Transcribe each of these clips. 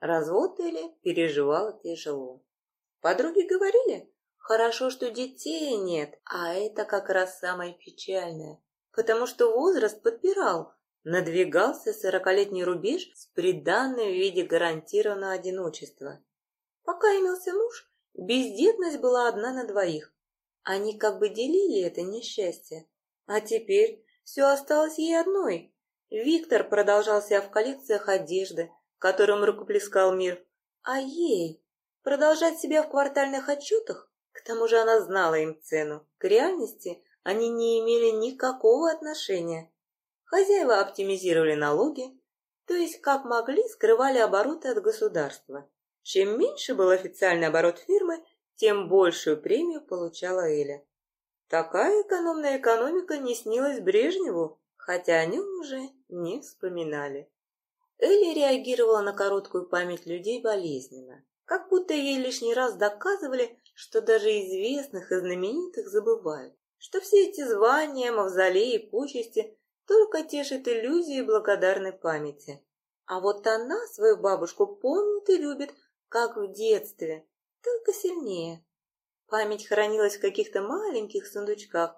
Развод Эли переживала тяжело. Подруги говорили, хорошо, что детей нет, а это как раз самое печальное, потому что возраст подпирал, надвигался сорокалетний рубеж с приданным в виде гарантированного одиночества. Пока имелся муж, бездетность была одна на двоих. Они как бы делили это несчастье. А теперь все осталось ей одной. Виктор продолжал себя в коллекциях одежды, которым рукоплескал мир. А ей продолжать себя в квартальных отчетах? К тому же она знала им цену. К реальности они не имели никакого отношения. Хозяева оптимизировали налоги, то есть как могли скрывали обороты от государства. Чем меньше был официальный оборот фирмы, тем большую премию получала Эля. Такая экономная экономика не снилась Брежневу, хотя о нем уже не вспоминали. Элли реагировала на короткую память людей болезненно, как будто ей лишний раз доказывали, что даже известных и знаменитых забывают, что все эти звания, мавзолеи и почести только тешат иллюзии благодарной памяти. А вот она свою бабушку помнит и любит, как в детстве, только сильнее. Память хранилась в каких-то маленьких сундучках.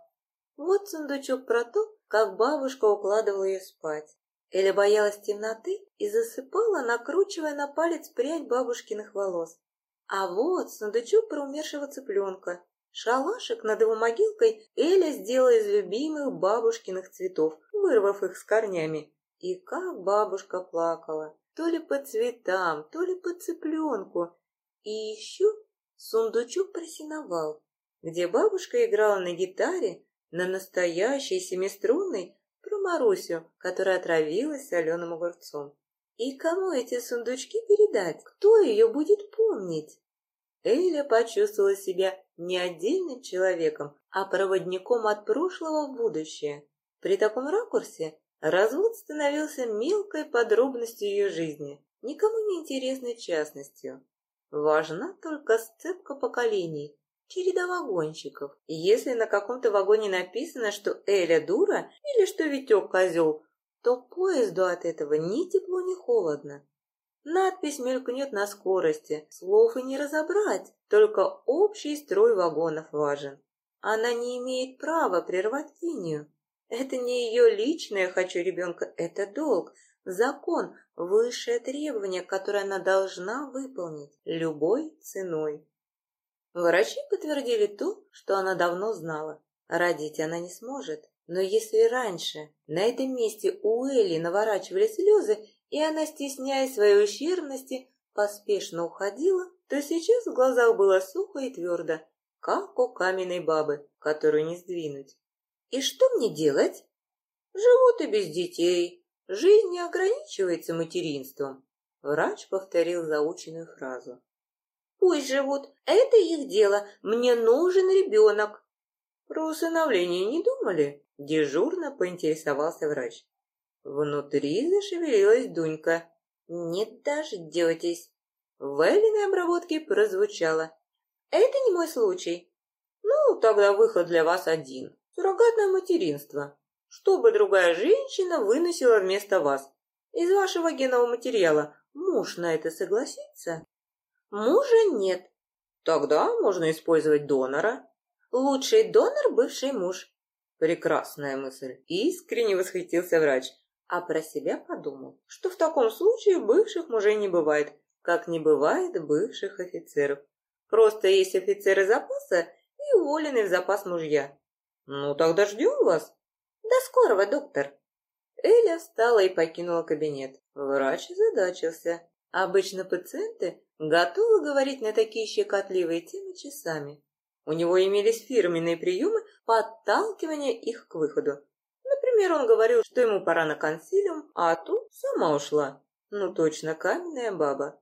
Вот сундучок про то, как бабушка укладывала ее спать. Эля боялась темноты и засыпала, накручивая на палец прядь бабушкиных волос. А вот сундучок про умершего цыпленка. Шалашик над его могилкой Эля сделала из любимых бабушкиных цветов, вырвав их с корнями. И как бабушка плакала, то ли по цветам, то ли по цыпленку. И еще сундучок просиновал, где бабушка играла на гитаре, на настоящей семиструнной, про Марусю, которая отравилась соленым огурцом. И кому эти сундучки передать? Кто ее будет помнить? Эля почувствовала себя не отдельным человеком, а проводником от прошлого в будущее. При таком ракурсе развод становился мелкой подробностью ее жизни, никому не интересной частностью. Важна только сцепка поколений, череда вагончиков. И если на каком-то вагоне написано, что Эля дура или что Витек козел, то поезду от этого ни тепло, ни холодно. Надпись мелькнет на скорости, слов и не разобрать, только общий строй вагонов важен. Она не имеет права прервать линию. Это не ее личное «хочу ребенка», это долг, Закон – высшее требование, которое она должна выполнить любой ценой. Врачи подтвердили то, что она давно знала. Родить она не сможет. Но если раньше на этом месте у Элли наворачивали слезы, и она, стесняясь своей ущербности, поспешно уходила, то сейчас в глазах было сухо и твердо, как у каменной бабы, которую не сдвинуть. «И что мне делать?» «Живут и без детей», Жизнь не ограничивается материнством. Врач повторил заученную фразу. Пусть живут, это их дело, мне нужен ребенок. Про усыновление не думали? Дежурно поинтересовался врач. Внутри зашевелилась Дунька. Не дождетесь. В Эллиной обработке прозвучало. Это не мой случай. Ну, тогда выход для вас один. Суррогатное материнство чтобы другая женщина выносила вместо вас. Из вашего генного материала муж на это согласится? Мужа нет. Тогда можно использовать донора. Лучший донор – бывший муж. Прекрасная мысль. Искренне восхитился врач. А про себя подумал, что в таком случае бывших мужей не бывает, как не бывает бывших офицеров. Просто есть офицеры запаса и уволенные в запас мужья. Ну, тогда ждем вас. До скорого, доктор!» Эля встала и покинула кабинет. Врач задачился. Обычно пациенты готовы говорить на такие щекотливые темы часами. У него имелись фирменные приемы подталкивания их к выходу. Например, он говорил, что ему пора на консилиум, а тут сама ушла. Ну точно, каменная баба.